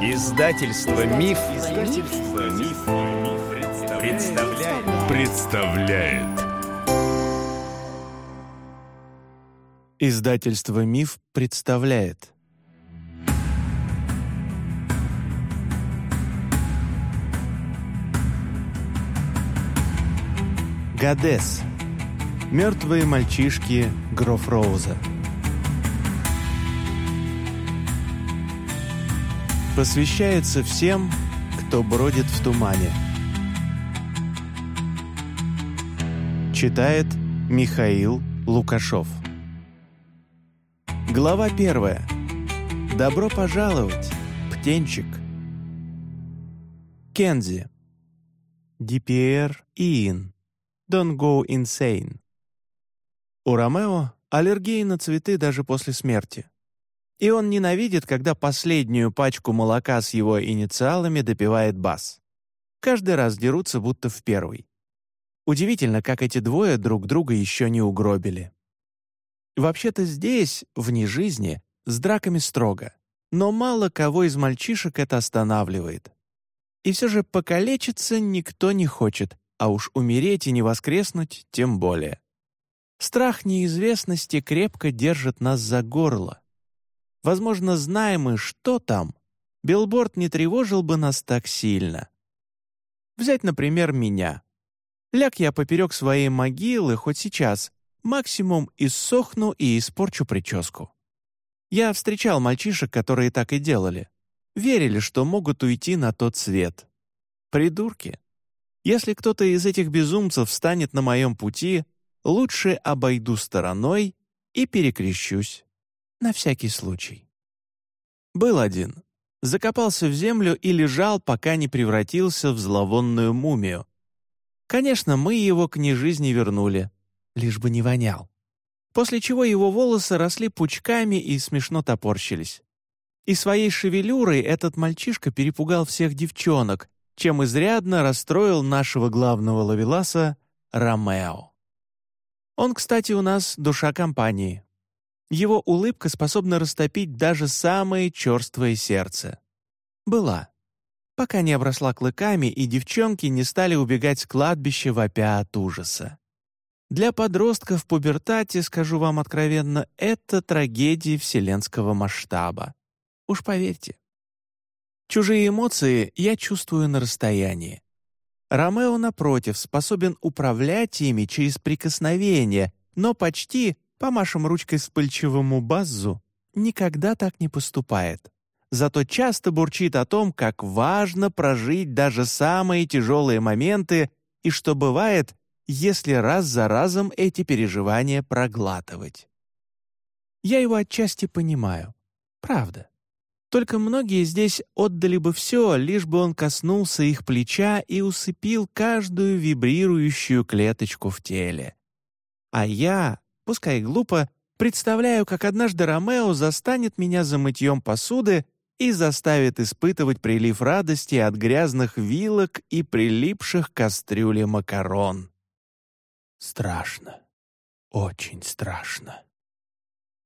Издательство Миф, Издательство Миф, представляет. представляет. Издательство Миф представляет. Гадес. Мертвые мальчишки Грофроуза. Посвящается всем, кто бродит в тумане. Читает Михаил Лукашов. Глава первая. Добро пожаловать, птенчик. Кензи. DPR Иин. Don't go insane. У Ромео аллергия на цветы даже после смерти. И он ненавидит, когда последнюю пачку молока с его инициалами допивает Бас. Каждый раз дерутся, будто в первый. Удивительно, как эти двое друг друга еще не угробили. Вообще-то здесь, вне жизни, с драками строго, но мало кого из мальчишек это останавливает. И все же покалечиться никто не хочет, а уж умереть и не воскреснуть тем более. Страх неизвестности крепко держит нас за горло. Возможно, знаем мы, что там, билборд не тревожил бы нас так сильно. Взять, например, меня. Ляг я поперек своей могилы хоть сейчас, максимум иссохну и испорчу прическу. Я встречал мальчишек, которые так и делали. Верили, что могут уйти на тот свет. Придурки. Если кто-то из этих безумцев встанет на моем пути, лучше обойду стороной и перекрещусь. На всякий случай. Был один. Закопался в землю и лежал, пока не превратился в зловонную мумию. Конечно, мы его к нежизни вернули, лишь бы не вонял. После чего его волосы росли пучками и смешно топорщились. И своей шевелюрой этот мальчишка перепугал всех девчонок, чем изрядно расстроил нашего главного ловеласа Ромео. Он, кстати, у нас душа компании, его улыбка способна растопить даже самое черствое сердце. Была. Пока не обросла клыками, и девчонки не стали убегать с кладбища вопя от ужаса. Для подростков в пубертате, скажу вам откровенно, это трагедия вселенского масштаба. Уж поверьте. Чужие эмоции я чувствую на расстоянии. Ромео, напротив, способен управлять ими через прикосновение, но почти Помашем ручкой вспыльчивому Баззу, никогда так не поступает. Зато часто бурчит о том, как важно прожить даже самые тяжелые моменты и что бывает, если раз за разом эти переживания проглатывать. Я его отчасти понимаю. Правда. Только многие здесь отдали бы все, лишь бы он коснулся их плеча и усыпил каждую вибрирующую клеточку в теле. А я пускай глупо, представляю, как однажды Ромео застанет меня за мытьем посуды и заставит испытывать прилив радости от грязных вилок и прилипших к кастрюле макарон. Страшно. Очень страшно.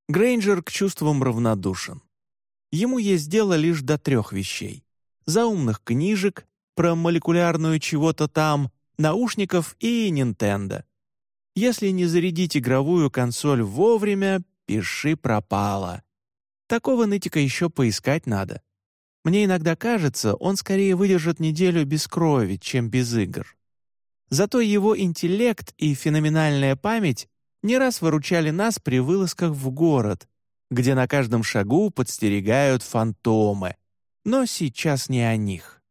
Грейнджер к чувствам равнодушен. Ему есть дело лишь до трех вещей. Заумных книжек, про молекулярную чего-то там, наушников и Нинтендо. Если не зарядить игровую консоль вовремя, пиши пропало. Такого нытика еще поискать надо. Мне иногда кажется, он скорее выдержит неделю без крови, чем без игр. Зато его интеллект и феноменальная память не раз выручали нас при вылазках в город, где на каждом шагу подстерегают фантомы. Но сейчас не о них.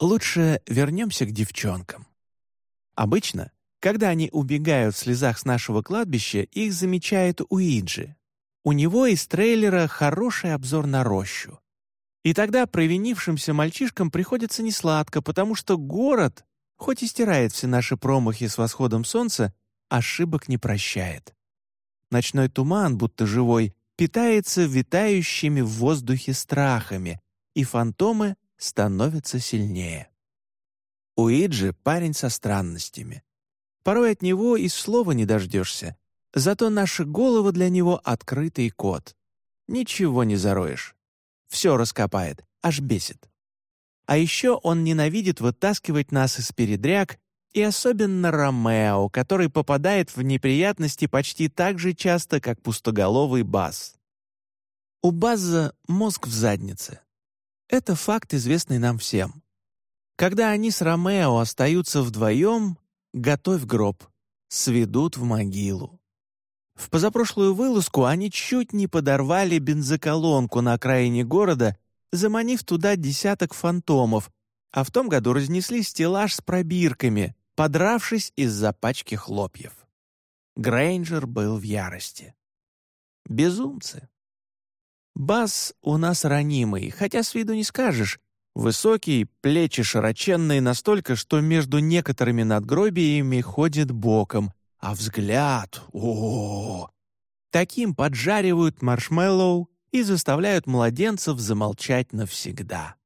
Лучше вернемся к девчонкам. Обычно когда они убегают в слезах с нашего кладбища, их замечает Уиджи. У него из трейлера хороший обзор на рощу. И тогда провинившимся мальчишкам приходится несладко, потому что город, хоть и стирает все наши промахи с восходом солнца, ошибок не прощает. Ночной туман, будто живой, питается витающими в воздухе страхами, и фантомы становятся сильнее. Уиджи — парень со странностями. Порой от него и слова не дождешься. Зато наша голова для него — открытый код. Ничего не зароешь. Все раскопает, аж бесит. А еще он ненавидит вытаскивать нас из передряг, и особенно Ромео, который попадает в неприятности почти так же часто, как пустоголовый Баз. У База мозг в заднице. Это факт, известный нам всем. Когда они с Ромео остаются вдвоем, готовь гроб, сведут в могилу. В позапрошлую вылазку они чуть не подорвали бензоколонку на окраине города, заманив туда десяток фантомов, а в том году разнесли стеллаж с пробирками, подравшись из-за пачки хлопьев. Грейнджер был в ярости. Безумцы. Бас у нас ранимый, хотя с виду не скажешь. Высокий, плечи широченные настолько, что между некоторыми надгробиями ходит боком, а взгляд — о, Таким поджаривают маршмеллоу и заставляют младенцев замолчать навсегда.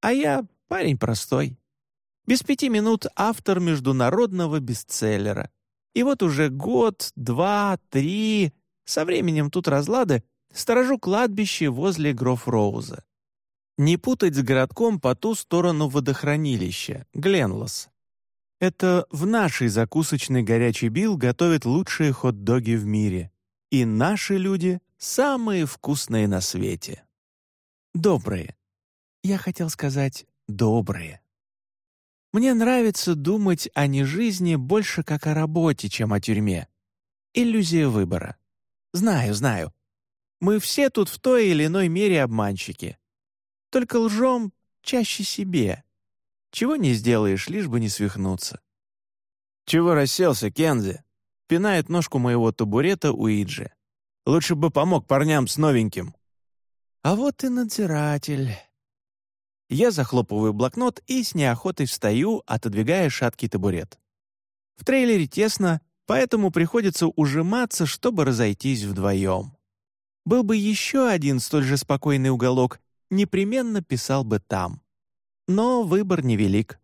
А я парень простой. Без пяти минут автор международного бестселлера. И вот уже год, два, три, со временем тут разлады, сторожу кладбище возле Гроф-Роуза. Не путать с городком по ту сторону водохранилища, Гленлос. Это в нашей закусочной «Горячий Билл» готовят лучшие хот-доги в мире. И наши люди самые вкусные на свете. Добрые. Я хотел сказать «добрые». Мне нравится думать о не жизни больше как о работе, чем о тюрьме. Иллюзия выбора. Знаю, знаю. Мы все тут в той или иной мере обманщики. Только лжем чаще себе. Чего не сделаешь, лишь бы не свихнуться. «Чего расселся, Кензи?» Пинает ножку моего табурета Уиджи. «Лучше бы помог парням с новеньким». «А вот и надзиратель». Я захлопываю блокнот и с неохотой встаю, отодвигая шаткий табурет. В трейлере тесно, поэтому приходится ужиматься, чтобы разойтись вдвоем. Был бы еще один столь же спокойный уголок, непременно писал бы там. Но выбор невелик.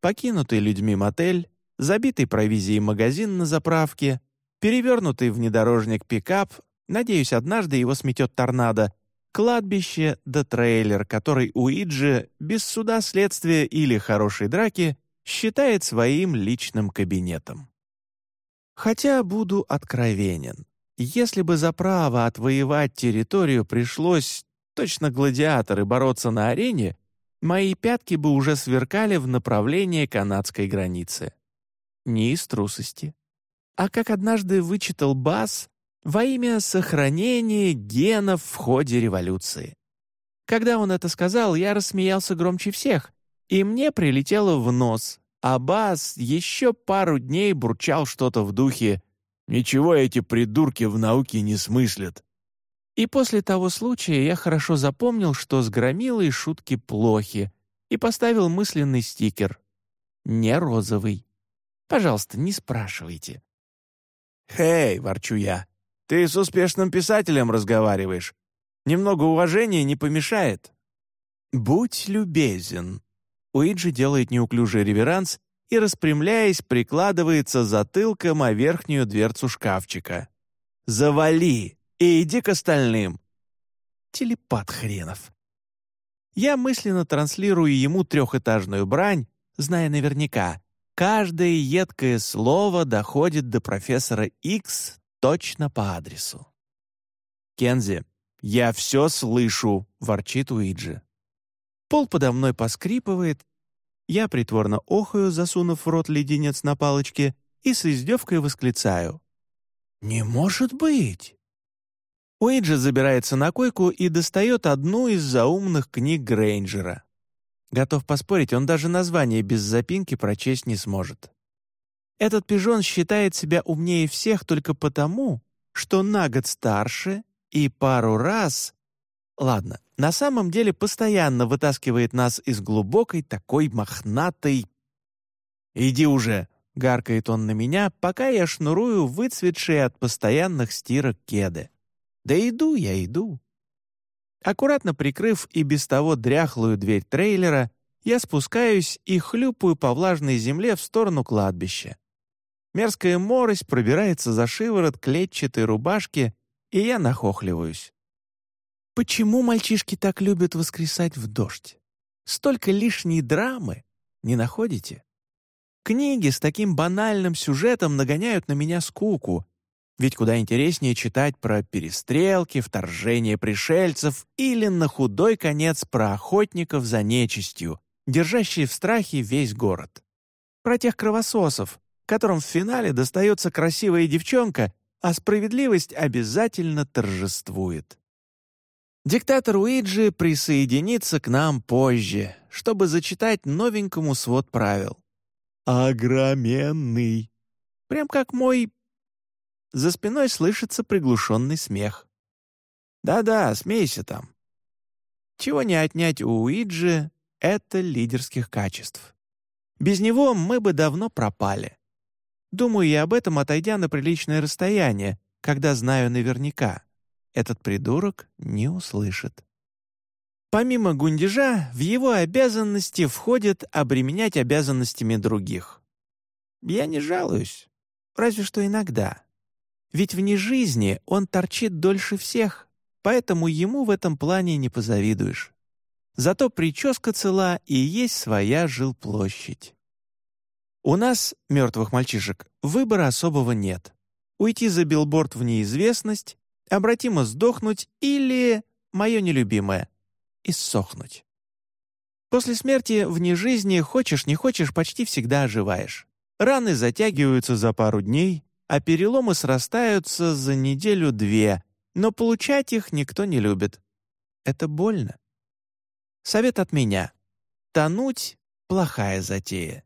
Покинутый людьми мотель, забитый провизией магазин на заправке, перевернутый внедорожник пикап, надеюсь, однажды его сметет торнадо, кладбище да трейлер, который Уиджи без суда следствия или хорошей драки считает своим личным кабинетом. Хотя буду откровенен. Если бы за право отвоевать территорию пришлось, точно гладиаторы, бороться на арене, мои пятки бы уже сверкали в направлении канадской границы. Не из трусости. А как однажды вычитал Бас, во имя сохранения генов в ходе революции. Когда он это сказал, я рассмеялся громче всех, и мне прилетело в нос, а Бас еще пару дней бурчал что-то в духе «Ничего эти придурки в науке не смыслят». И после того случая я хорошо запомнил, что с громилой шутки плохи, и поставил мысленный стикер. Не розовый. Пожалуйста, не спрашивайте. «Хей!» — ворчу я. «Ты с успешным писателем разговариваешь. Немного уважения не помешает». «Будь любезен». Уиджи делает неуклюжий реверанс и, распрямляясь, прикладывается затылком о верхнюю дверцу шкафчика. «Завали!» И иди к остальным». Телепат хренов. Я мысленно транслирую ему трехэтажную брань, зная наверняка, каждое едкое слово доходит до профессора Икс точно по адресу. «Кензи, я все слышу», — ворчит Уиджи. Пол подо мной поскрипывает, я притворно охаю, засунув в рот леденец на палочке, и с издевкой восклицаю. «Не может быть!» Уиджи забирается на койку и достает одну из заумных книг Грейнджера. Готов поспорить, он даже название без запинки прочесть не сможет. Этот пижон считает себя умнее всех только потому, что на год старше и пару раз... Ладно, на самом деле постоянно вытаскивает нас из глубокой такой мохнатой... «Иди уже!» — гаркает он на меня, пока я шнурую выцветшие от постоянных стирок кеды. Да иду я, иду. Аккуратно прикрыв и без того дряхлую дверь трейлера, я спускаюсь и хлюпаю по влажной земле в сторону кладбища. Мерзкая морось пробирается за шиворот клетчатой рубашки, и я нахохливаюсь. Почему мальчишки так любят воскресать в дождь? Столько лишней драмы, не находите? Книги с таким банальным сюжетом нагоняют на меня скуку, ведь куда интереснее читать про перестрелки, вторжение пришельцев или на худой конец про охотников за нечистью, держащие в страхе весь город. Про тех кровососов, которым в финале достается красивая девчонка, а справедливость обязательно торжествует. Диктатор Уиджи присоединится к нам позже, чтобы зачитать новенькому свод правил. Огроменный. Прям как мой за спиной слышится приглушенный смех. «Да-да, смейся там». Чего не отнять у Уиджи — это лидерских качеств. Без него мы бы давно пропали. Думаю я об этом, отойдя на приличное расстояние, когда знаю наверняка. Этот придурок не услышит. Помимо гундежа, в его обязанности входит обременять обязанностями других. Я не жалуюсь, разве что иногда. Ведь вне жизни он торчит дольше всех, поэтому ему в этом плане не позавидуешь. Зато прическа цела и есть своя жилплощадь. У нас, мертвых мальчишек, выбора особого нет. Уйти за билборд в неизвестность, обратимо сдохнуть или, мое нелюбимое, иссохнуть. После смерти вне жизни, хочешь не хочешь, почти всегда оживаешь. Раны затягиваются за пару дней, а переломы срастаются за неделю-две, но получать их никто не любит. Это больно. Совет от меня. Тонуть — плохая затея.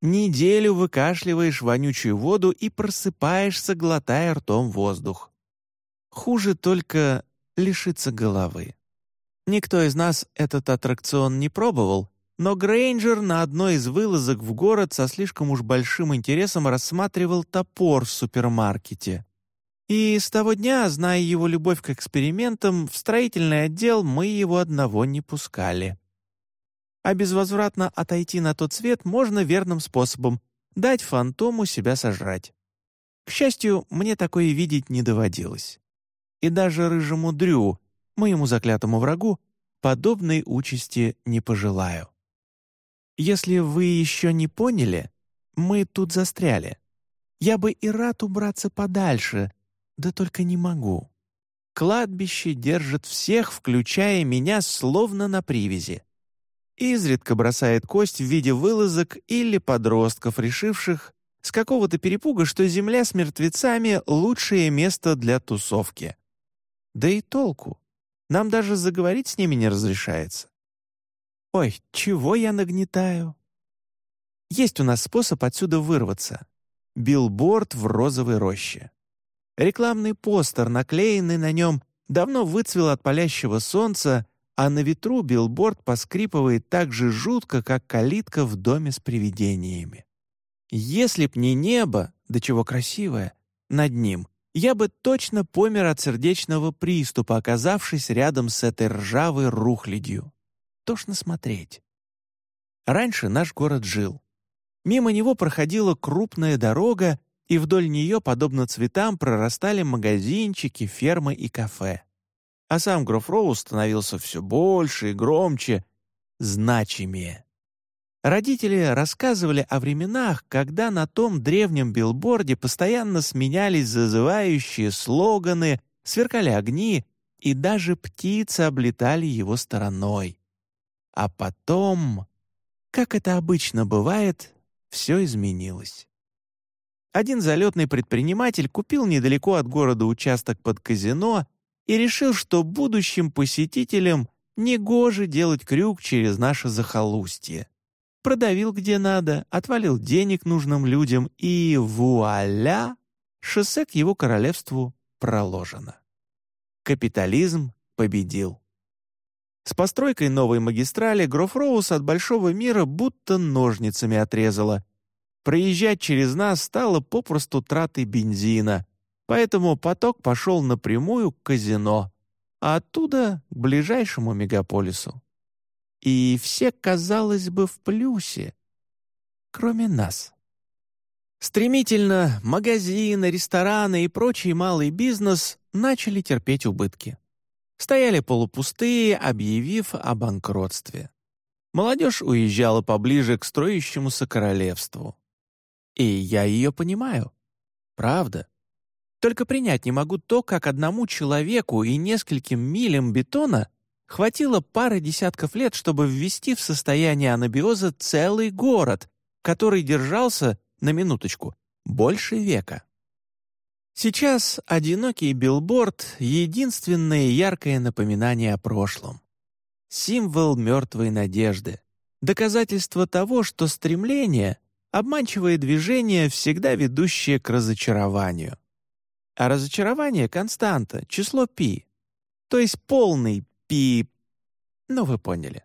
Неделю выкашливаешь вонючую воду и просыпаешься, глотая ртом воздух. Хуже только лишиться головы. Никто из нас этот аттракцион не пробовал, но Грейнджер на одной из вылазок в город со слишком уж большим интересом рассматривал топор в супермаркете. И с того дня, зная его любовь к экспериментам, в строительный отдел мы его одного не пускали. А безвозвратно отойти на тот свет можно верным способом — дать фантому себя сожрать. К счастью, мне такое видеть не доводилось. И даже рыжему Дрю, моему заклятому врагу, подобной участи не пожелаю. Если вы еще не поняли, мы тут застряли. Я бы и рад убраться подальше, да только не могу. Кладбище держит всех, включая меня, словно на привязи. Изредка бросает кость в виде вылазок или подростков, решивших с какого-то перепуга, что земля с мертвецами — лучшее место для тусовки. Да и толку. Нам даже заговорить с ними не разрешается. Ой, чего я нагнетаю? Есть у нас способ отсюда вырваться. Билборд в розовой роще. Рекламный постер, наклеенный на нем, давно выцвел от палящего солнца, а на ветру билборд поскрипывает так же жутко, как калитка в доме с привидениями. Если б не небо, да чего красивое, над ним, я бы точно помер от сердечного приступа, оказавшись рядом с этой ржавой рухлядью тошно смотреть. Раньше наш город жил. Мимо него проходила крупная дорога, и вдоль нее, подобно цветам, прорастали магазинчики, фермы и кафе. А сам Грофроу становился все больше и громче, значимее. Родители рассказывали о временах, когда на том древнем билборде постоянно сменялись зазывающие слоганы, сверкали огни, и даже птицы облетали его стороной. А потом, как это обычно бывает, все изменилось. Один залетный предприниматель купил недалеко от города участок под казино и решил, что будущим посетителям негоже делать крюк через наше захолустье. Продавил где надо, отвалил денег нужным людям и вуаля! Шоссе к его королевству проложено. Капитализм победил. С постройкой новой магистрали Грофроуз от большого мира будто ножницами отрезала. Проезжать через нас стало попросту тратой бензина, поэтому поток пошел напрямую к казино, а оттуда к ближайшему мегаполису. И все, казалось бы, в плюсе, кроме нас. Стремительно магазины, рестораны и прочий малый бизнес начали терпеть убытки. Стояли полупустые, объявив о банкротстве. Молодежь уезжала поближе к строящемуся королевству. И я ее понимаю. Правда. Только принять не могу то, как одному человеку и нескольким милям бетона хватило пары десятков лет, чтобы ввести в состояние анабиоза целый город, который держался, на минуточку, больше века. Сейчас одинокий билборд — единственное яркое напоминание о прошлом. Символ мертвой надежды. Доказательство того, что стремление — обманчивое движение, всегда ведущее к разочарованию. А разочарование — константа, число π. То есть полный π. Ну, вы поняли.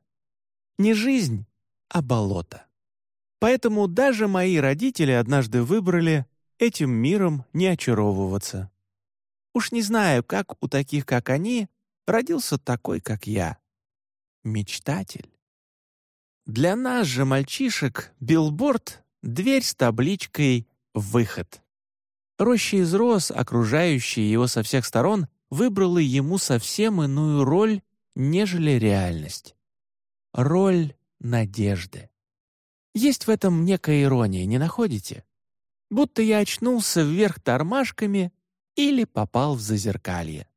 Не жизнь, а болото. Поэтому даже мои родители однажды выбрали этим миром не очаровываться. Уж не знаю, как у таких, как они, родился такой, как я. Мечтатель. Для нас же, мальчишек, билборд — дверь с табличкой «Выход». Роща из роз, окружающая его со всех сторон, выбрала ему совсем иную роль, нежели реальность. Роль надежды. Есть в этом некая ирония, не находите? Будто я очнулся вверх тормашками или попал в зазеркалье.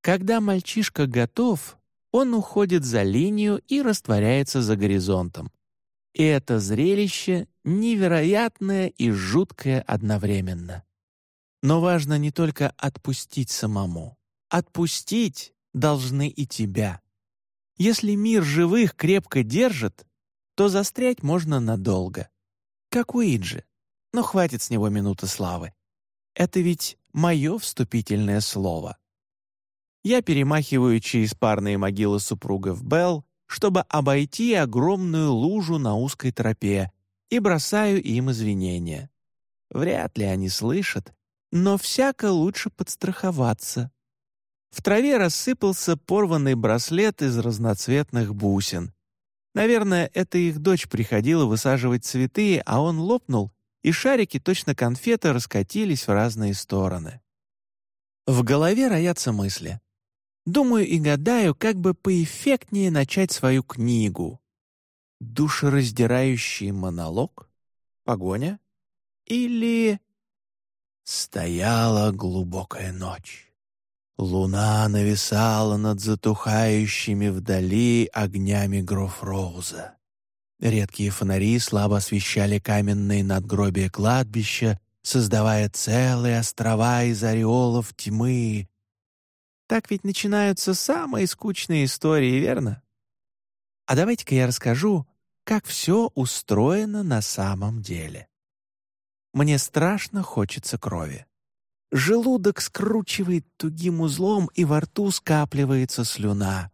Когда мальчишка готов, он уходит за линию и растворяется за горизонтом. И это зрелище невероятное и жуткое одновременно. Но важно не только отпустить самому. Отпустить должны и тебя. Если мир живых крепко держит, то застрять можно надолго. Как Уиджи но хватит с него минуты славы. Это ведь мое вступительное слово. Я перемахиваю через парные могилы супругов Белл, чтобы обойти огромную лужу на узкой тропе, и бросаю им извинения. Вряд ли они слышат, но всяко лучше подстраховаться. В траве рассыпался порванный браслет из разноцветных бусин. Наверное, это их дочь приходила высаживать цветы, а он лопнул и шарики, точно конфеты, раскатились в разные стороны. В голове роятся мысли. Думаю и гадаю, как бы поэффектнее начать свою книгу. Душераздирающий монолог? Погоня? Или... Стояла глубокая ночь. Луна нависала над затухающими вдали огнями Грофроуза. Редкие фонари слабо освещали каменные надгробия кладбища, создавая целые острова из ореолов тьмы. Так ведь начинаются самые скучные истории, верно? А давайте-ка я расскажу, как все устроено на самом деле. Мне страшно хочется крови. Желудок скручивает тугим узлом, и во рту скапливается слюна.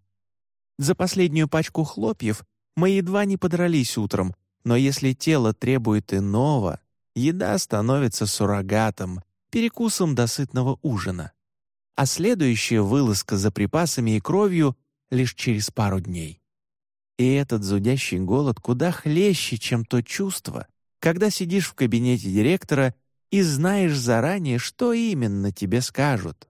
За последнюю пачку хлопьев мы едва не подрались утром, но если тело требует иного, еда становится суррогатом, перекусом до сытного ужина. А следующая вылазка за припасами и кровью лишь через пару дней. И этот зудящий голод куда хлеще, чем то чувство, когда сидишь в кабинете директора и знаешь заранее, что именно тебе скажут.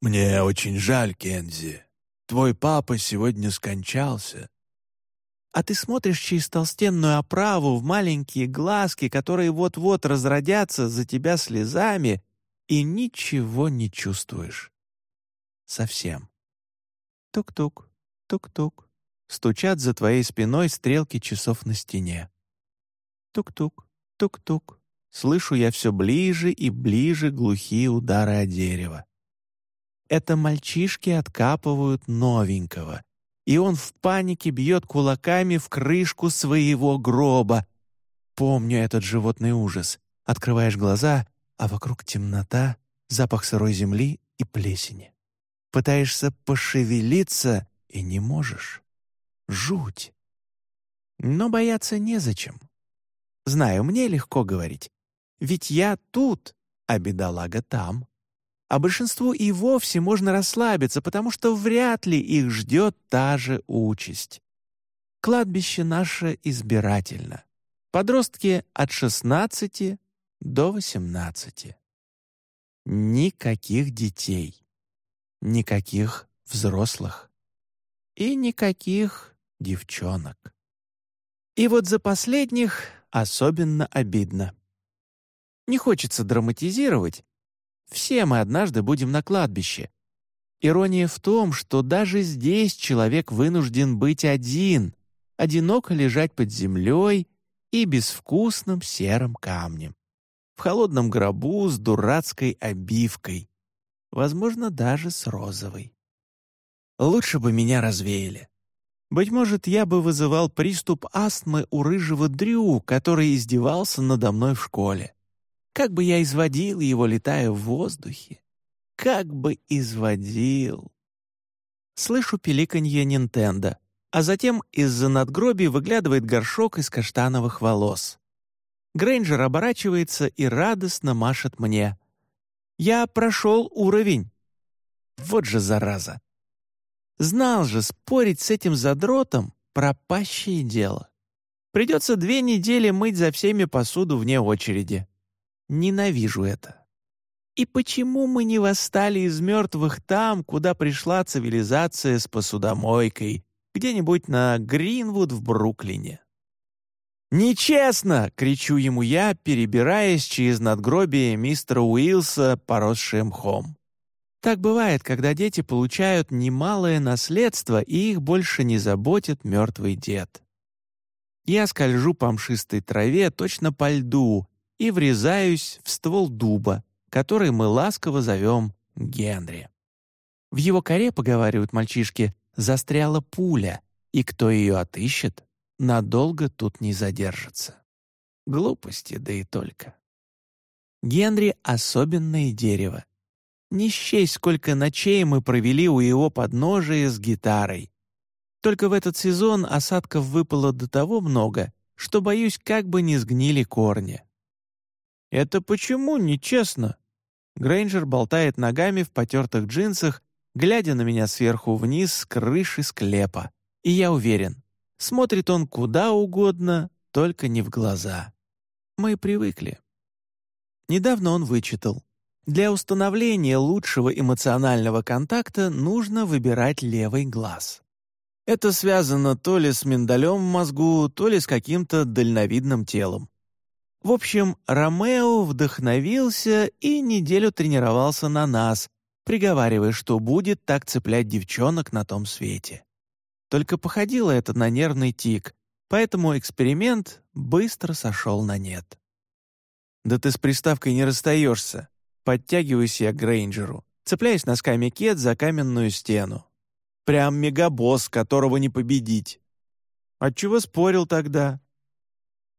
«Мне очень жаль, Кензи. Твой папа сегодня скончался а ты смотришь через толстенную оправу в маленькие глазки, которые вот-вот разродятся за тебя слезами, и ничего не чувствуешь. Совсем. Тук-тук, тук-тук. Стучат за твоей спиной стрелки часов на стене. Тук-тук, тук-тук. Слышу я все ближе и ближе глухие удары о дерево. Это мальчишки откапывают новенького — и он в панике бьет кулаками в крышку своего гроба. Помню этот животный ужас. Открываешь глаза, а вокруг темнота, запах сырой земли и плесени. Пытаешься пошевелиться и не можешь. Жуть. Но бояться незачем. Знаю, мне легко говорить. Ведь я тут, а бедолага там а большинству и вовсе можно расслабиться, потому что вряд ли их ждет та же участь. Кладбище наше избирательно. Подростки от 16 до 18. Никаких детей. Никаких взрослых. И никаких девчонок. И вот за последних особенно обидно. Не хочется драматизировать. Все мы однажды будем на кладбище. Ирония в том, что даже здесь человек вынужден быть один, одиноко лежать под землей и безвкусным серым камнем. В холодном гробу с дурацкой обивкой. Возможно, даже с розовой. Лучше бы меня развеяли. Быть может, я бы вызывал приступ астмы у рыжего Дрю, который издевался надо мной в школе. Как бы я изводил его, летая в воздухе. Как бы изводил. Слышу пиликанье Нинтендо, а затем из-за надгробий выглядывает горшок из каштановых волос. Грейнджер оборачивается и радостно машет мне. «Я прошел уровень». Вот же зараза. Знал же, спорить с этим задротом — пропащее дело. Придется две недели мыть за всеми посуду вне очереди. Ненавижу это. И почему мы не восстали из мертвых там, куда пришла цивилизация с посудомойкой, где-нибудь на Гринвуд в Бруклине? «Нечестно!» — кричу ему я, перебираясь через надгробие мистера Уилса, поросшее мхом. Так бывает, когда дети получают немалое наследство, и их больше не заботит мертвый дед. Я скольжу по мшистой траве точно по льду и врезаюсь в ствол дуба, который мы ласково зовем Генри. В его коре, поговаривают мальчишки, застряла пуля, и кто ее отыщет, надолго тут не задержится. Глупости, да и только. Генри — особенное дерево. Не счесть, сколько ночей мы провели у его подножия с гитарой. Только в этот сезон осадков выпало до того много, что, боюсь, как бы не сгнили корни. «Это почему нечестно?» Грейнджер болтает ногами в потертых джинсах, глядя на меня сверху вниз с крыши склепа. И я уверен, смотрит он куда угодно, только не в глаза. Мы привыкли. Недавно он вычитал. Для установления лучшего эмоционального контакта нужно выбирать левый глаз. Это связано то ли с миндалем в мозгу, то ли с каким-то дальновидным телом. В общем, Ромео вдохновился и неделю тренировался на нас, приговаривая, что будет так цеплять девчонок на том свете. Только походило это на нервный тик, поэтому эксперимент быстро сошел на нет. «Да ты с приставкой не расстаешься», Подтягиваюсь я к Грейнджеру, цепляясь носками кет за каменную стену. Прям мегабосс, которого не победить. Отчего спорил тогда?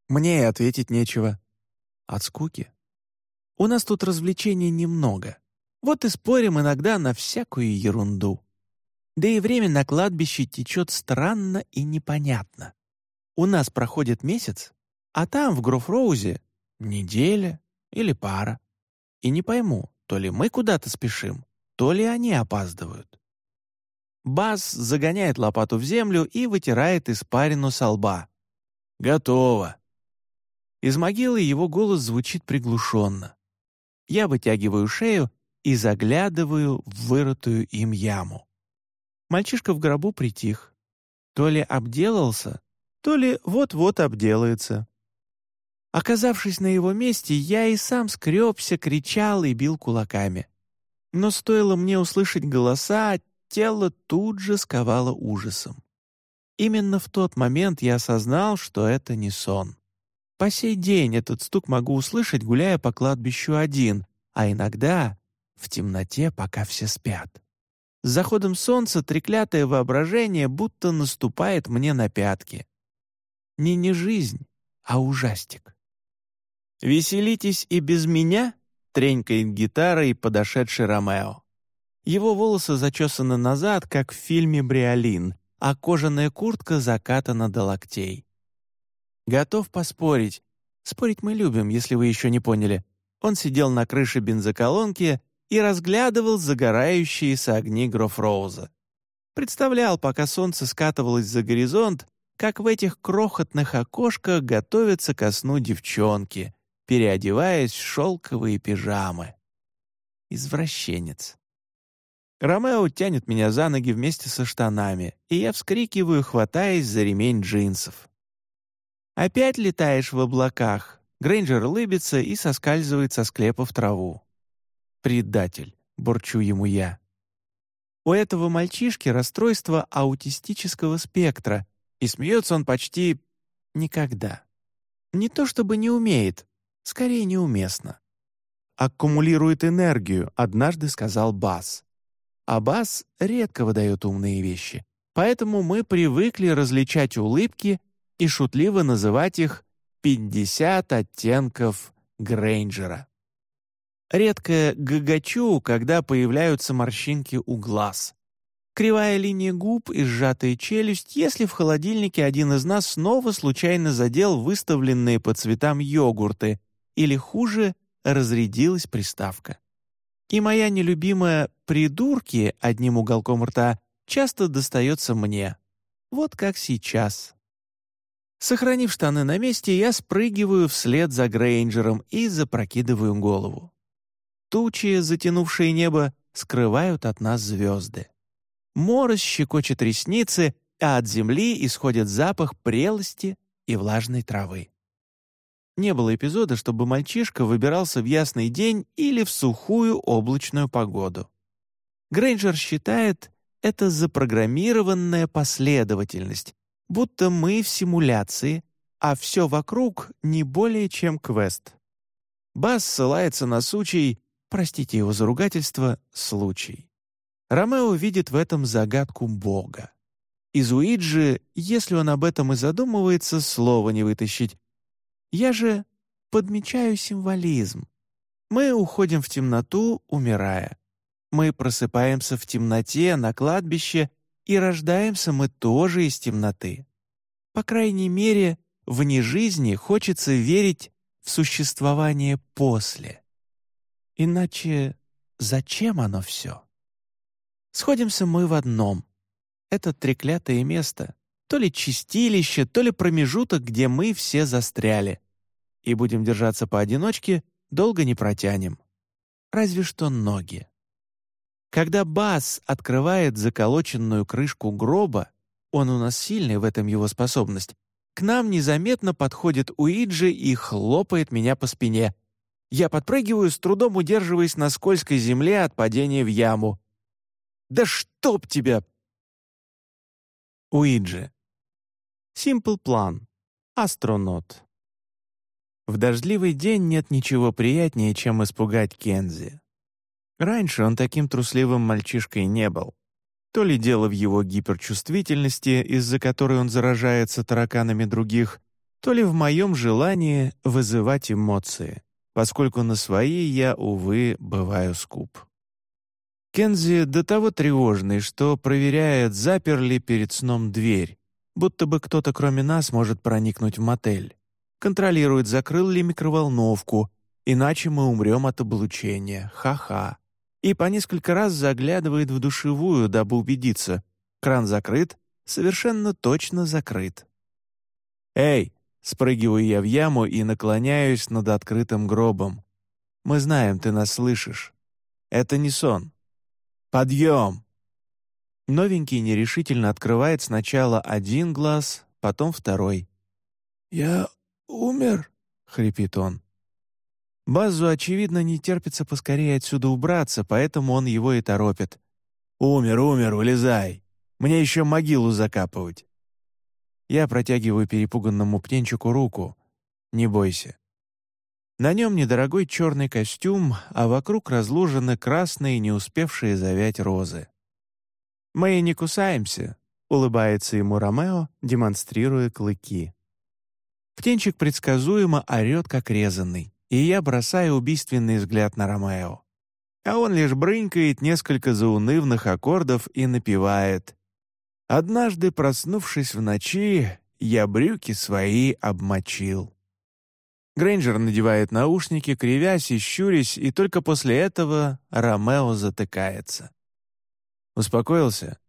Мне и ответить нечего. От скуки. У нас тут развлечений немного. Вот и спорим иногда на всякую ерунду. Да и время на кладбище течет странно и непонятно. У нас проходит месяц, а там, в Грофроузе, неделя или пара. И не пойму, то ли мы куда-то спешим, то ли они опаздывают. Бас загоняет лопату в землю и вытирает испарину со лба. «Готово!» Из могилы его голос звучит приглушенно. Я вытягиваю шею и заглядываю в вырытую им яму. Мальчишка в гробу притих. То ли обделался, то ли вот-вот обделается. Оказавшись на его месте, я и сам скребся, кричал и бил кулаками. Но стоило мне услышать голоса, тело тут же сковало ужасом. Именно в тот момент я осознал, что это не сон. По сей день этот стук могу услышать, гуляя по кладбищу один, а иногда в темноте, пока все спят. С заходом солнца треклятое воображение будто наступает мне на пятки. Не не жизнь, а ужастик. «Веселитесь и без меня?» — тренькает гитарой подошедший Ромео. Его волосы зачесаны назад, как в фильме «Бриолин», а кожаная куртка закатана до локтей. Готов поспорить. Спорить мы любим, если вы еще не поняли. Он сидел на крыше бензоколонки и разглядывал загорающиеся огни Грофроуза. Представлял, пока солнце скатывалось за горизонт, как в этих крохотных окошках готовятся ко сну девчонки, переодеваясь в шелковые пижамы. Извращенец. Ромео тянет меня за ноги вместе со штанами, и я вскрикиваю, хватаясь за ремень джинсов. «Опять летаешь в облаках?» Грейнджер улыбится и соскальзывает со склепа в траву. «Предатель», — бурчу ему я. У этого мальчишки расстройство аутистического спектра, и смеется он почти никогда. Не то чтобы не умеет, скорее неуместно. «Аккумулирует энергию», — однажды сказал Бас. А Бас редко выдает умные вещи, поэтому мы привыкли различать улыбки и шутливо называть их «50 оттенков Грейнджера». Редко гагачу, когда появляются морщинки у глаз. Кривая линия губ и сжатая челюсть, если в холодильнике один из нас снова случайно задел выставленные по цветам йогурты, или хуже, разрядилась приставка. И моя нелюбимая «придурки» одним уголком рта часто достается мне. Вот как сейчас. Сохранив штаны на месте, я спрыгиваю вслед за Грейнджером и запрокидываю голову. Тучи, затянувшие небо, скрывают от нас звезды. Мороз щекочет ресницы, а от земли исходит запах прелости и влажной травы. Не было эпизода, чтобы мальчишка выбирался в ясный день или в сухую облачную погоду. Грейнджер считает это запрограммированная последовательность, будто мы в симуляции, а все вокруг не более чем квест. Бас ссылается на случай, простите его за ругательство, случай. Ромео видит в этом загадку Бога. Из Уиджи, если он об этом и задумывается, слова не вытащить. Я же подмечаю символизм. Мы уходим в темноту, умирая. Мы просыпаемся в темноте на кладбище, и рождаемся мы тоже из темноты. По крайней мере, вне жизни хочется верить в существование после. Иначе зачем оно все? Сходимся мы в одном. Это треклятое место, то ли чистилище, то ли промежуток, где мы все застряли. И будем держаться поодиночке, долго не протянем. Разве что ноги. Когда Бас открывает заколоченную крышку гроба, он у нас сильный в этом его способность, к нам незаметно подходит Уиджи и хлопает меня по спине. Я подпрыгиваю, с трудом удерживаясь на скользкой земле от падения в яму. «Да чтоб тебя!» Уиджи. Simple план. Астронот. В дождливый день нет ничего приятнее, чем испугать Кензи. Раньше он таким трусливым мальчишкой не был. То ли дело в его гиперчувствительности, из-за которой он заражается тараканами других, то ли в моем желании вызывать эмоции поскольку на свои я, увы, бываю скуп. Кензи до того тревожный, что проверяет, заперли перед сном дверь, будто бы кто-то кроме нас может проникнуть в мотель. Контролирует, закрыл ли микроволновку, иначе мы умрем от облучения. Ха-ха. И по несколько раз заглядывает в душевую, дабы убедиться. Кран закрыт, совершенно точно закрыт. «Эй, Спрыгиваю я в яму и наклоняюсь над открытым гробом. Мы знаем, ты нас слышишь. Это не сон. Подъем! Новенький нерешительно открывает сначала один глаз, потом второй. «Я умер?» — хрипит он. Базу, очевидно, не терпится поскорее отсюда убраться, поэтому он его и торопит. «Умер, умер, вылезай! Мне еще могилу закапывать!» Я протягиваю перепуганному птенчику руку. «Не бойся». На нем недорогой черный костюм, а вокруг разложены красные, не успевшие завять розы. «Мы не кусаемся», — улыбается ему Ромео, демонстрируя клыки. Птенчик предсказуемо орет, как резанный, и я бросаю убийственный взгляд на Ромео. А он лишь брынкает несколько заунывных аккордов и напевает Однажды, проснувшись в ночи, я брюки свои обмочил. Грейнджер надевает наушники, кривясь и щурясь, и только после этого Ромео затыкается. Успокоился.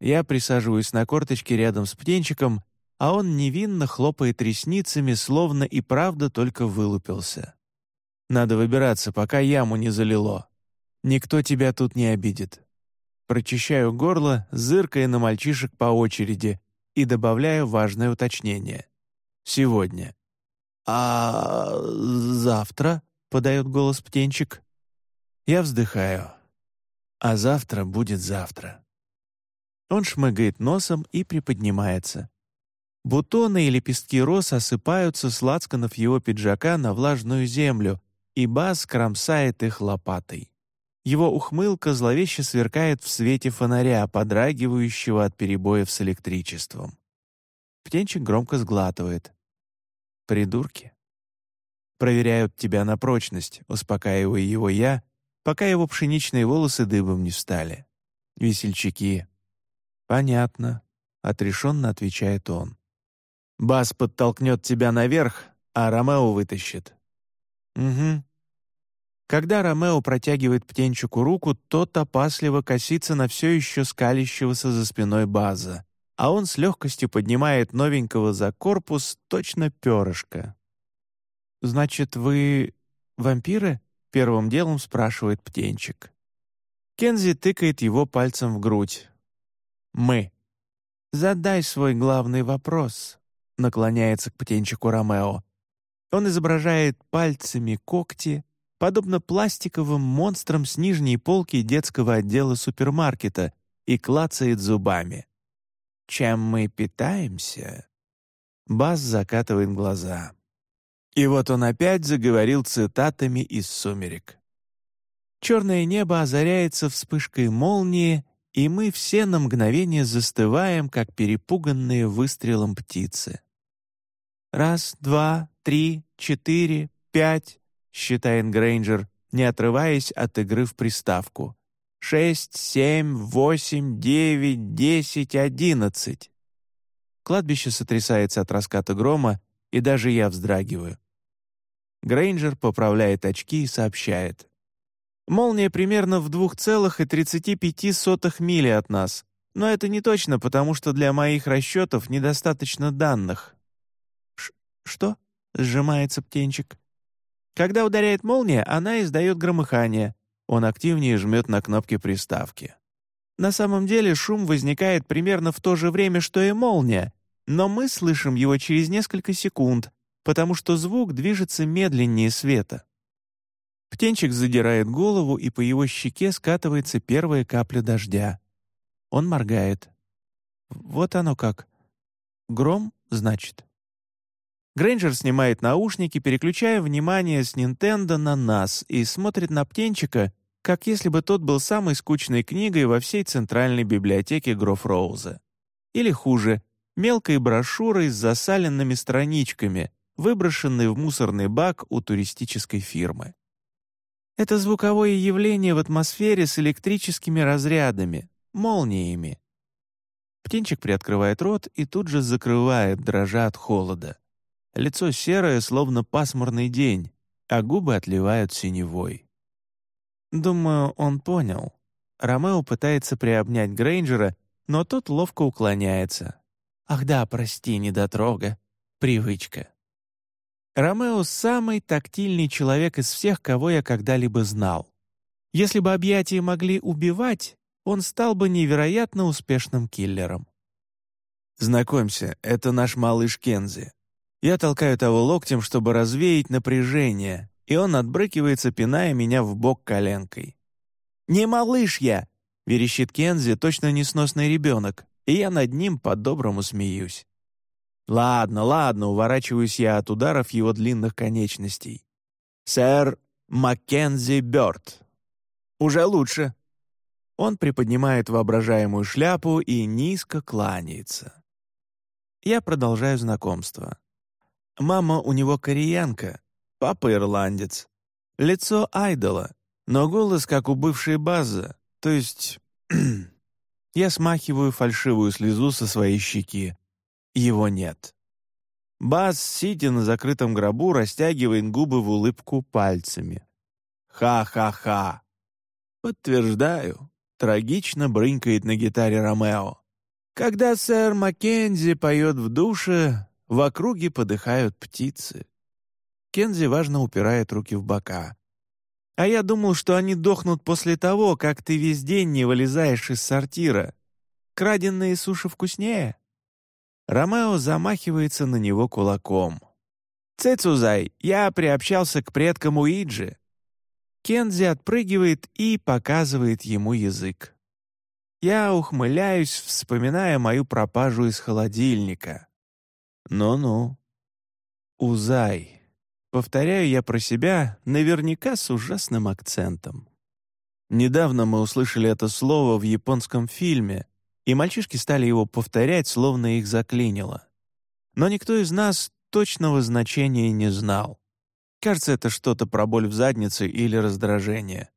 Я присаживаюсь на корточке рядом с птенчиком, а он невинно хлопает ресницами, словно и правда только вылупился. Надо выбираться, пока яму не залило. Никто тебя тут не обидит. Прочищаю горло, зыркая на мальчишек по очереди и добавляю важное уточнение. Сегодня. «А завтра?» — подает голос птенчик. Я вздыхаю. «А завтра будет завтра». Он шмыгает носом и приподнимается. Бутоны и лепестки роз осыпаются с лацканов его пиджака на влажную землю, и Бас кромсает их лопатой. Его ухмылка зловеще сверкает в свете фонаря, подрагивающего от перебоев с электричеством. Птенчик громко сглатывает. «Придурки!» «Проверяют тебя на прочность», — успокаиваю его я, пока его пшеничные волосы дыбом не встали. «Весельчаки». «Понятно», — отрешенно отвечает он. «Бас подтолкнет тебя наверх, а Ромео вытащит». «Угу», когда Ромео протягивает птенчику руку, тот опасливо косится на все еще скалящегося за спиной база, а он с легкостью поднимает новенького за корпус, точно перышко. «Значит, вы вампиры?» — первым делом спрашивает птенчик. Кензи тыкает его пальцем в грудь. «Мы». «Задай свой главный вопрос», — наклоняется к птенчику Ромео. Он изображает пальцами когти, подобно пластиковым монстрам с нижней полки детского отдела супермаркета и клацает зубами. «Чем мы питаемся?» Бас закатывает глаза. И вот он опять заговорил цитатами из «Сумерек». Черное небо озаряется вспышкой молнии, и мы все на мгновение застываем, как перепуганные выстрелом птицы. Раз, два, три, четыре, пять, — считает Грейнджер, не отрываясь от игры в приставку. «Шесть, семь, восемь, девять, десять, одиннадцать». Кладбище сотрясается от раската грома, и даже я вздрагиваю. Грейнджер поправляет очки и сообщает. «Молния примерно в 2,35 мили от нас, но это не точно, потому что для моих расчетов недостаточно данных». Ш «Что?» — сжимается птенчик. Когда ударяет молния, она издает громыхание. Он активнее жмет на кнопки приставки. На самом деле шум возникает примерно в то же время, что и молния, но мы слышим его через несколько секунд, потому что звук движется медленнее света. Птенчик задирает голову, и по его щеке скатывается первая капля дождя. Он моргает. Вот оно как. Гром, значит. Грейнджер снимает наушники, переключая внимание с Нинтендо на нас и смотрит на птенчика, как если бы тот был самой скучной книгой во всей центральной библиотеке Грофроуза. Или хуже, мелкой брошюрой с засаленными страничками, выброшенной в мусорный бак у туристической фирмы. Это звуковое явление в атмосфере с электрическими разрядами, молниями. Птенчик приоткрывает рот и тут же закрывает, дрожа от холода. Лицо серое, словно пасмурный день, а губы отливают синевой. Думаю, он понял. Ромео пытается приобнять Грейнджера, но тот ловко уклоняется. «Ах да, прости, недотрога. Привычка». Ромео — самый тактильный человек из всех, кого я когда-либо знал. Если бы объятия могли убивать, он стал бы невероятно успешным киллером. «Знакомься, это наш малыш Кензи. Я толкаю того локтем, чтобы развеять напряжение, и он отбрыкивается, пиная меня в бок коленкой. «Не малыш я!» — верещит Кензи, точно несносный ребенок, и я над ним по-доброму смеюсь. «Ладно, ладно», — уворачиваюсь я от ударов его длинных конечностей. «Сэр Маккензи Бёрд». «Уже лучше». Он приподнимает воображаемую шляпу и низко кланяется. Я продолжаю знакомство. Мама у него кореянка, папа ирландец. Лицо айдола, но голос как у бывшей базы, то есть... Я смахиваю фальшивую слезу со своей щеки. Его нет. Баз, сидя на закрытом гробу, растягивает губы в улыбку пальцами. «Ха-ха-ха!» «Подтверждаю», — трагично брынкает на гитаре Ромео. Когда сэр Маккензи поет в душе, в округе подыхают птицы. Кензи важно упирает руки в бока. А я думал, что они дохнут после того, как ты весь день не вылезаешь из сортира. Краденные суши вкуснее?» Ромео замахивается на него кулаком. «Цецузай, я приобщался к предкам Уиджи». Кензи отпрыгивает и показывает ему язык. Я ухмыляюсь, вспоминая мою пропажу из холодильника. Ну-ну. Узай. Повторяю я про себя, наверняка с ужасным акцентом. Недавно мы услышали это слово в японском фильме, и мальчишки стали его повторять, словно их заклинило. Но никто из нас точного значения не знал. Кажется, это что-то про боль в заднице или раздражение.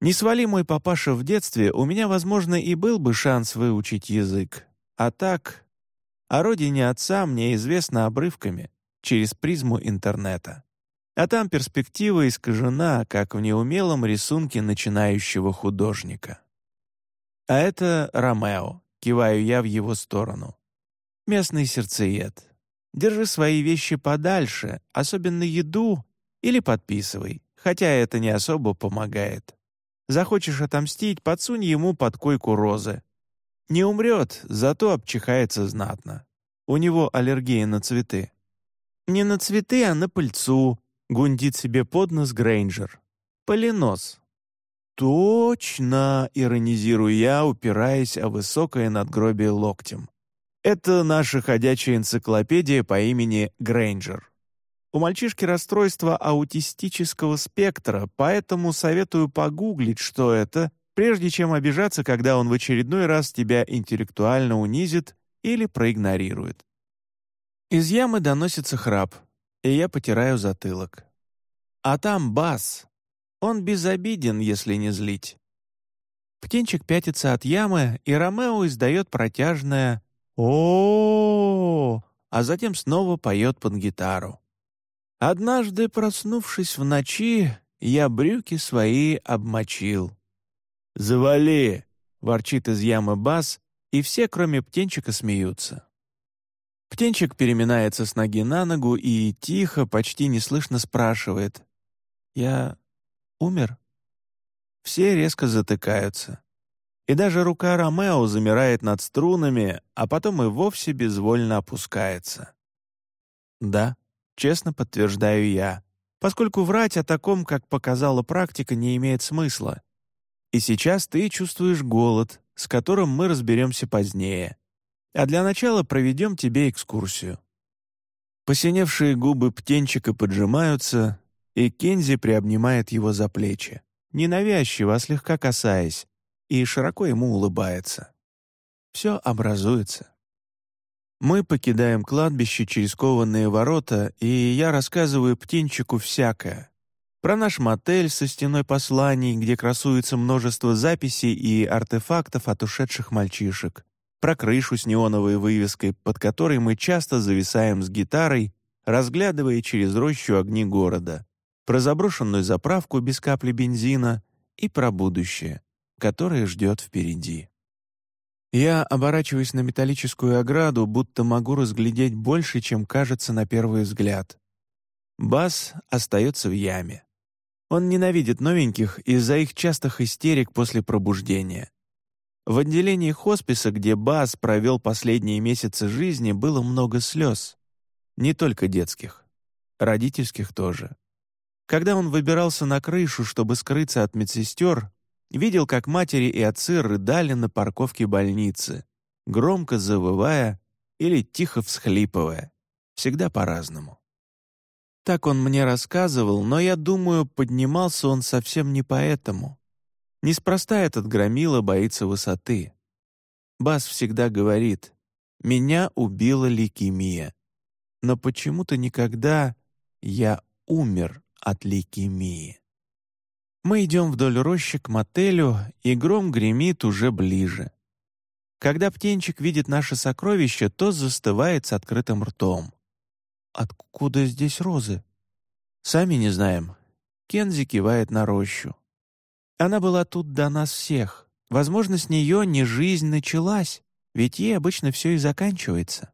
Не свали мой папаша в детстве, у меня, возможно, и был бы шанс выучить язык. А так, о родине отца мне известно обрывками, через призму интернета. А там перспектива искажена, как в неумелом рисунке начинающего художника. А это Ромео, киваю я в его сторону. Местный сердцеед. Держи свои вещи подальше, особенно еду, или подписывай, хотя это не особо помогает. Захочешь отомстить, подсунь ему под койку розы. Не умрет, зато обчихается знатно. У него аллергия на цветы. Не на цветы, а на пыльцу, гундит себе под нос Грейнджер. Полинос. «Точно!» — иронизирую я, упираясь о высокое надгробие локтем. Это наша ходячая энциклопедия по имени Грейнджер. У мальчишки расстройство аутистического спектра, поэтому советую погуглить, что это, прежде чем обижаться, когда он в очередной раз тебя интеллектуально унизит или проигнорирует. Из ямы доносится храп, и я потираю затылок. А там бас. Он безобиден, если не злить. Птенчик пятится от ямы, и Ромео издает протяжное о, а затем снова поет под гитару. Однажды, проснувшись в ночи, я брюки свои обмочил. «Завали!» — ворчит из ямы бас, и все, кроме птенчика, смеются. Птенчик переминается с ноги на ногу и тихо, почти неслышно спрашивает. «Я умер?» Все резко затыкаются. И даже рука Ромео замирает над струнами, а потом и вовсе безвольно опускается. «Да», Честно подтверждаю я, поскольку врать о таком, как показала практика, не имеет смысла. И сейчас ты чувствуешь голод, с которым мы разберемся позднее. А для начала проведем тебе экскурсию. Посиневшие губы птенчика поджимаются, и Кензи приобнимает его за плечи, ненавязчиво, а слегка касаясь, и широко ему улыбается. Все образуется. Мы покидаем кладбище через кованые ворота, и я рассказываю птенчику всякое. Про наш мотель со стеной посланий, где красуется множество записей и артефактов от ушедших мальчишек. Про крышу с неоновой вывеской, под которой мы часто зависаем с гитарой, разглядывая через рощу огни города. Про заброшенную заправку без капли бензина и про будущее, которое ждет впереди. Я оборачиваюсь на металлическую ограду, будто могу разглядеть больше, чем кажется на первый взгляд. Бас остается в яме. Он ненавидит новеньких из-за их частых истерик после пробуждения. В отделении хосписа, где Бас провел последние месяцы жизни, было много слез. Не только детских. Родительских тоже. Когда он выбирался на крышу, чтобы скрыться от медсестер, Видел, как матери и отцы рыдали на парковке больницы, громко завывая или тихо всхлипывая. Всегда по-разному. Так он мне рассказывал, но я думаю, поднимался он совсем не поэтому. Неспроста этот громила боится высоты. Бас всегда говорит, «Меня убила лейкемия». Но почему-то никогда я умер от лейкемии. Мы идем вдоль рощи к мотелю, и гром гремит уже ближе. Когда птенчик видит наше сокровище, то застывает с открытым ртом. «Откуда здесь розы?» «Сами не знаем». Кензи кивает на рощу. «Она была тут до нас всех. Возможно, с нее не жизнь началась, ведь ей обычно все и заканчивается».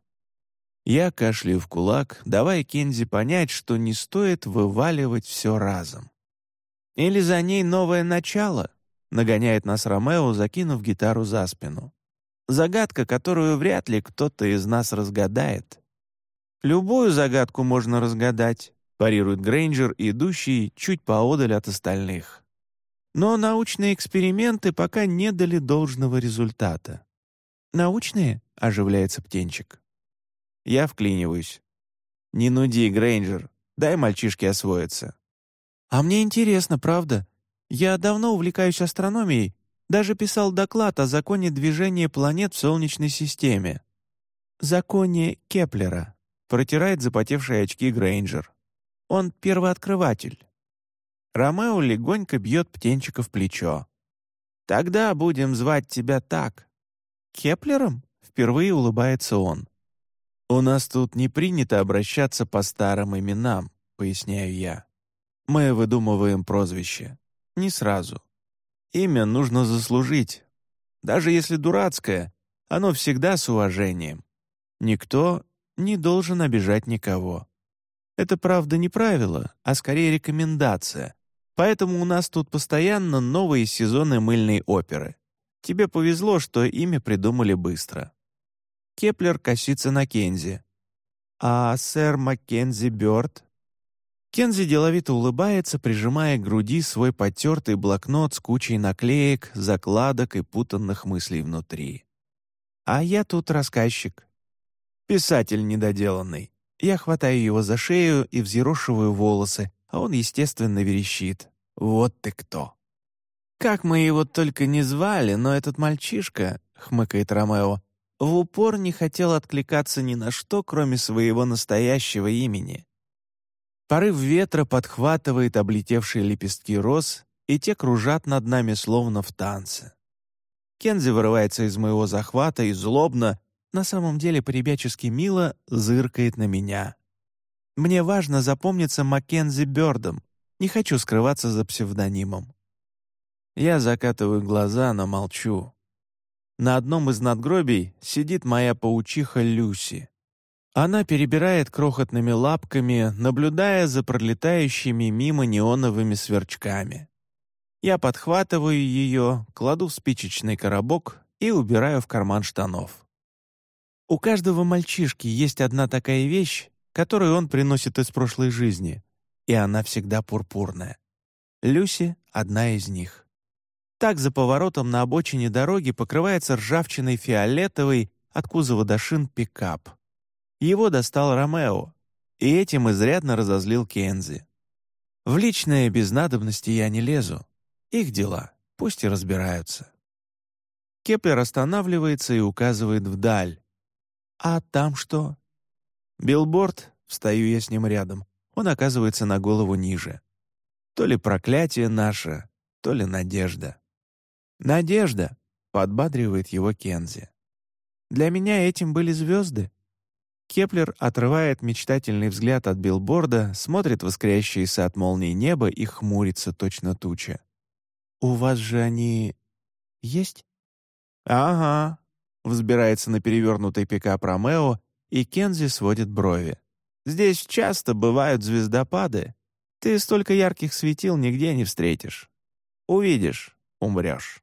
Я кашляю в кулак, давая Кензи понять, что не стоит вываливать все разом. Или за ней новое начало?» — нагоняет нас Ромео, закинув гитару за спину. Загадка, которую вряд ли кто-то из нас разгадает. «Любую загадку можно разгадать», — парирует Грейнджер, идущий чуть поодаль от остальных. Но научные эксперименты пока не дали должного результата. «Научные?» — оживляется птенчик. Я вклиниваюсь. «Не нуди, Грейнджер, дай мальчишке освоиться». «А мне интересно, правда. Я давно увлекаюсь астрономией, даже писал доклад о законе движения планет в Солнечной системе. Законе Кеплера», — протирает запотевшие очки Грейнджер. «Он первооткрыватель». Ромео легонько бьет птенчика в плечо. «Тогда будем звать тебя так». «Кеплером?» — впервые улыбается он. «У нас тут не принято обращаться по старым именам», — поясняю я. «Мы выдумываем прозвище. Не сразу. Имя нужно заслужить. Даже если дурацкое, оно всегда с уважением. Никто не должен обижать никого. Это, правда, не правило, а скорее рекомендация. Поэтому у нас тут постоянно новые сезоны мыльной оперы. Тебе повезло, что имя придумали быстро. Кеплер косится на Кензи. «А сэр Маккензи Бёрд?» Кензи деловито улыбается, прижимая к груди свой потертый блокнот с кучей наклеек, закладок и путанных мыслей внутри. «А я тут рассказчик. Писатель недоделанный. Я хватаю его за шею и взъерошиваю волосы, а он, естественно, верещит. «Вот ты кто!» «Как мы его только не звали, но этот мальчишка», — хмыкает Ромео, в упор не хотел откликаться ни на что, кроме своего настоящего имени. Порыв ветра подхватывает облетевшие лепестки роз, и те кружат над нами словно в танце. Кензи вырывается из моего захвата и злобно, на самом деле поребячески мило, зыркает на меня. Мне важно запомниться Маккензи Бёрдом, не хочу скрываться за псевдонимом. Я закатываю глаза, но молчу. На одном из надгробий сидит моя паучиха Люси. Она перебирает крохотными лапками, наблюдая за пролетающими мимо неоновыми сверчками. Я подхватываю ее, кладу в спичечный коробок и убираю в карман штанов. У каждого мальчишки есть одна такая вещь, которую он приносит из прошлой жизни, и она всегда пурпурная. Люси — одна из них. Так за поворотом на обочине дороги покрывается ржавчиной фиолетовый от кузова до шин пикап. Его достал Ромео, и этим изрядно разозлил Кензи. В личное без надобности я не лезу. Их дела, пусть и разбираются. Кеплер останавливается и указывает вдаль. «А там что?» Билборд, встаю я с ним рядом, он оказывается на голову ниже. То ли проклятие наше, то ли надежда. «Надежда!» — подбадривает его Кензи. «Для меня этим были звезды». Кеплер отрывает мечтательный взгляд от билборда, смотрит в искрящееся от молнии небо и хмурится точно туча. «У вас же они... есть?» «Ага», — взбирается на перевернутый пикап Ромео, и Кензи сводит брови. «Здесь часто бывают звездопады. Ты столько ярких светил нигде не встретишь. Увидишь, умрешь».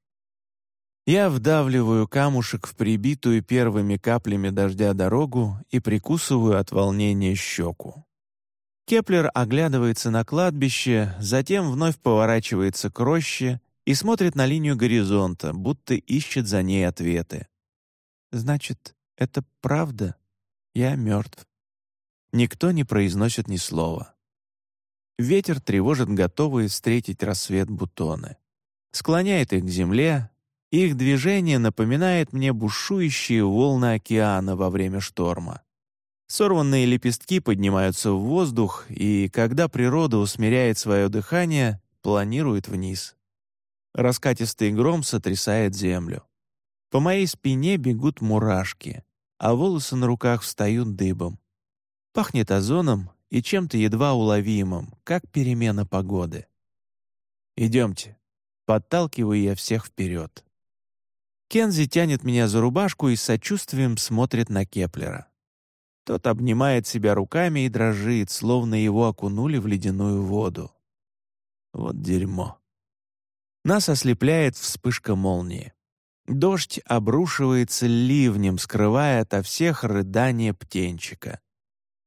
Я вдавливаю камушек в прибитую первыми каплями дождя дорогу и прикусываю от волнения щеку. Кеплер оглядывается на кладбище, затем вновь поворачивается к роще и смотрит на линию горизонта, будто ищет за ней ответы. «Значит, это правда? Я мертв». Никто не произносит ни слова. Ветер тревожит готовые встретить рассвет бутоны. Склоняет их к земле, их движение напоминает мне бушующие волны океана во время шторма. Сорванные лепестки поднимаются в воздух, и, когда природа усмиряет свое дыхание, планирует вниз. Раскатистый гром сотрясает землю. По моей спине бегут мурашки, а волосы на руках встают дыбом. Пахнет озоном и чем-то едва уловимым, как перемена погоды. «Идемте», — подталкиваю я всех вперед. Кензи тянет меня за рубашку и с сочувствием смотрит на Кеплера. Тот обнимает себя руками и дрожит, словно его окунули в ледяную воду. Вот дерьмо. Нас ослепляет вспышка молнии. Дождь обрушивается ливнем, скрывая ото всех рыдание птенчика.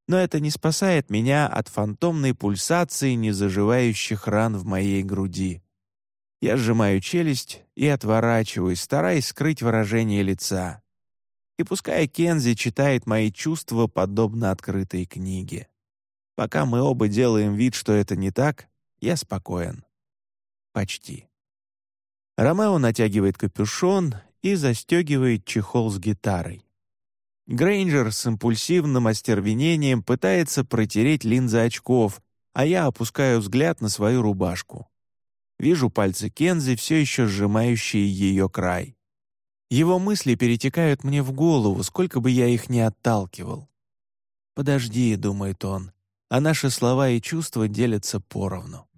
Но это не спасает меня от фантомной пульсации незаживающих ран в моей груди. Я сжимаю челюсть и отворачиваюсь, стараясь скрыть выражение лица. И пускай Кензи читает мои чувства подобно открытой книге. Пока мы оба делаем вид, что это не так, я спокоен. Почти. Ромео натягивает капюшон и застегивает чехол с гитарой. Грейнджер с импульсивным остервенением пытается протереть линзы очков, а я опускаю взгляд на свою рубашку. Вижу пальцы Кензи, все еще сжимающие ее край. Его мысли перетекают мне в голову, сколько бы я их ни отталкивал. «Подожди», — думает он, — «а наши слова и чувства делятся поровну».